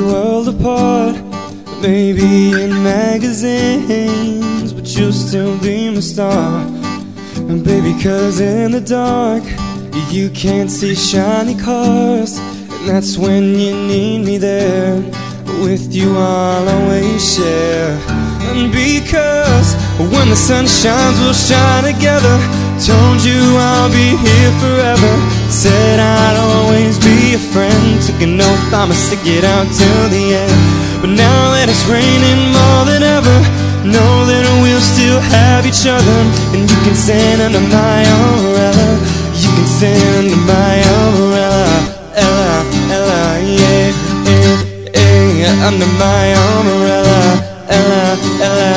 world apart. Maybe in magazines, but you'll still be my star. And baby, cause in the dark, you can't see shiny cars. And that's when you need me there. With you, I'll always share. And because when the sun shines, we'll shine together. Told you I'll be here forever. Said be a an oath, I'ma stick it out till the end. But now that it's raining more than ever, know that we'll still have each other. And you can stand under my umbrella. You can stand under my umbrella. Ella, Ella, yeah, yeah, yeah. Under my umbrella. Ella, Ella,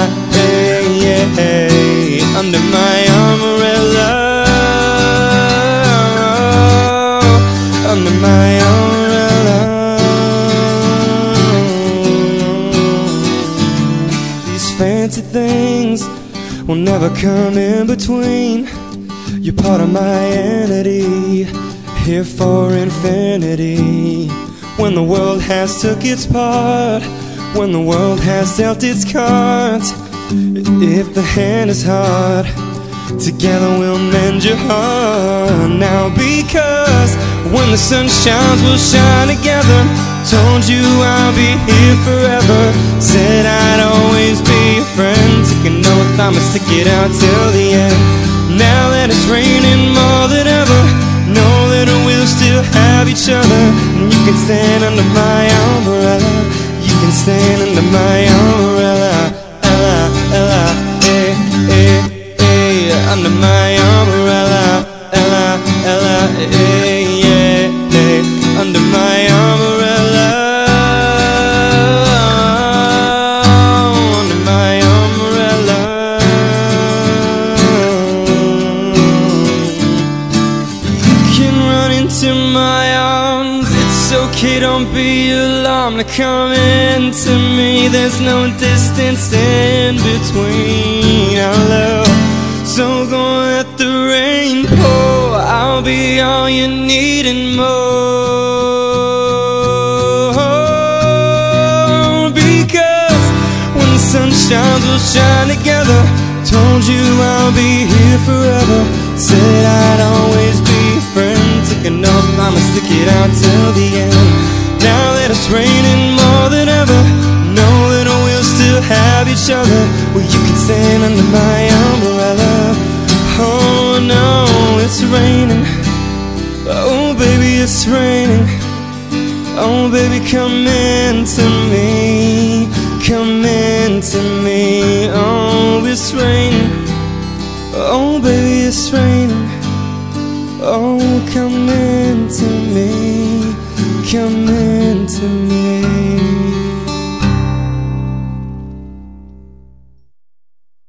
fancy things will never come in between. You're part of my entity, here for infinity. When the world has took its part, when the world has dealt its cards, if the hand is hard, together we'll mend your heart. Now because when the sun shines, we'll shine together. Told you I'll be here forever. Said I'd always be your friend. Took an oath, I'ma stick it out till the end. Now that it's raining more than ever, know that we'll still have each other. And you can stand under my umbrella. You can stand under my umbrella. Ella, Ella, eh, eh, eh. Under my into my arms. It's okay, don't be alarmed come into me. There's no distance in between our love. So go let the rain pour. I'll be all you need and more. Because when the sun shines, we'll shine together. Told you I'll be here forever. Said stick it out till the end. Now that it's raining more than ever, know that we'll still have each other. Well, you can stand under my umbrella. Oh no, it's raining. Oh baby, it's raining. Oh baby, come into me, come into me. Oh, it's raining. Oh baby, it's raining. Oh, come into me, come into me.